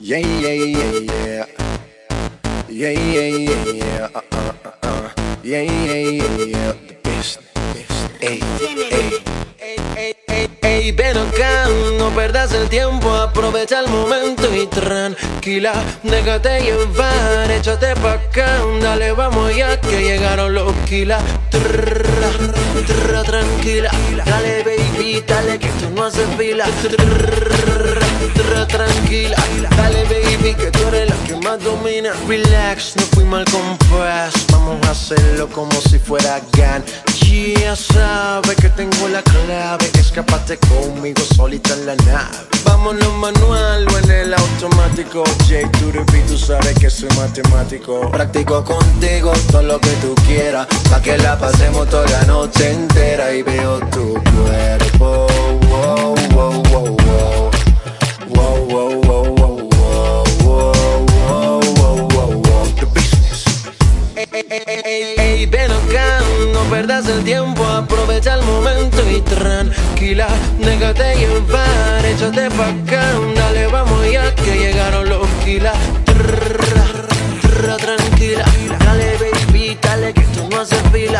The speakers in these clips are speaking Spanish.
Yeah, yeah, yeah, yeah. Yeah, yeah, yeah, yeah. Uh, uh, uh, uh. Yeah, yeah, yeah, yeah. The best, best. Ey, ey. Ey, ey, ven acá, no perdas el tiempo, aprovecha el momento y tranquila, déjate llevar, échate pa' acá, dale, vamos ya que llegaron los kilas. Trrra, trrra, tranquila, dale baby, dale que tú no haces fila. Trrra, trrra, tranquila, más domina. Relax, no fui mal compás, vamos a hacerlo como si fuera GAN. Ya sabes que tengo la clave, escapate conmigo solita en la nave. Vámonos manual o en el automático. J beat, tú sabes que soy matemático. Practico contigo todo lo que tú quieras, pa' que la pasemos toda la noche entera y veo tu cuerpo. Perdas el tiempo, aprovecha el momento y tranquila, déjate llevar, échate pa' acá, dale, vamos ya que llegaron los kilas. Tranquila, dale baby, dale que tú no haces fila.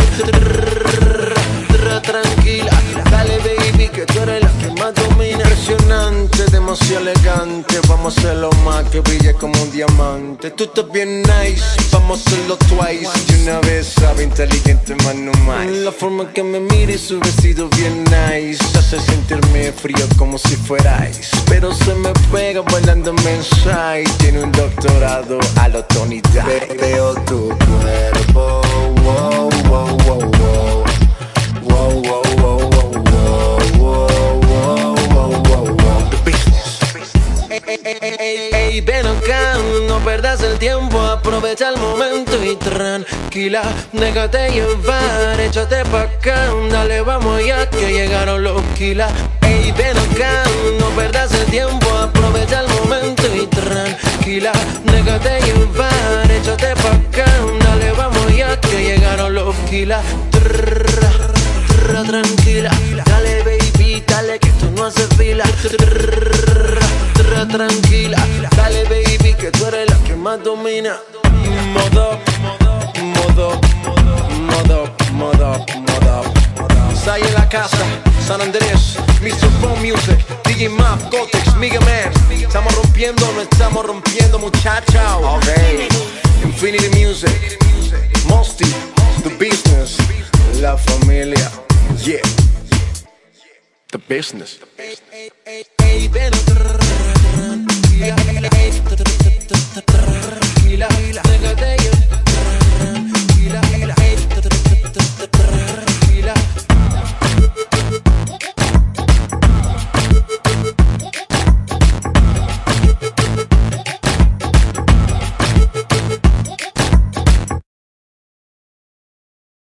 Tranquila, dale baby que tú eres la que más domina. Impresionante, demasiado elegante. Vamos a hacerlo más que brille como un diamante. Tú estás bien nice, vamos a hacerlo twice. Y una vez sabe inteligente, más no más. La forma que me mires, Su vestido bien nice, hace sentirme frío como si fuera ice. Pero se me pega bailando inside. Tiene un doctorado a lo Tony Dice. Ve- Veo tu cuerpo, ey, ey, ven acá, no perdas el tiempo, aprovecha el momento y tranquila, déjate llevar, échate pa' acá, dale, vamos ya que llegaron los kilas. Ey, ven acá, no perdas el tiempo, aprovecha el momento y tranquila, déjate llevar, échate pa' acá, dale, vamos ya que llegaron los kilas. Trrra, trrra, tranquila, más en la casa, San Andrés, Mr. Phone Music, DJ Map, Mega Man. Estamos rompiendo, no estamos rompiendo, muchachos. Okay. Infinity Music, Mosty, The Business, La Familia, yeah. The business. إله إلا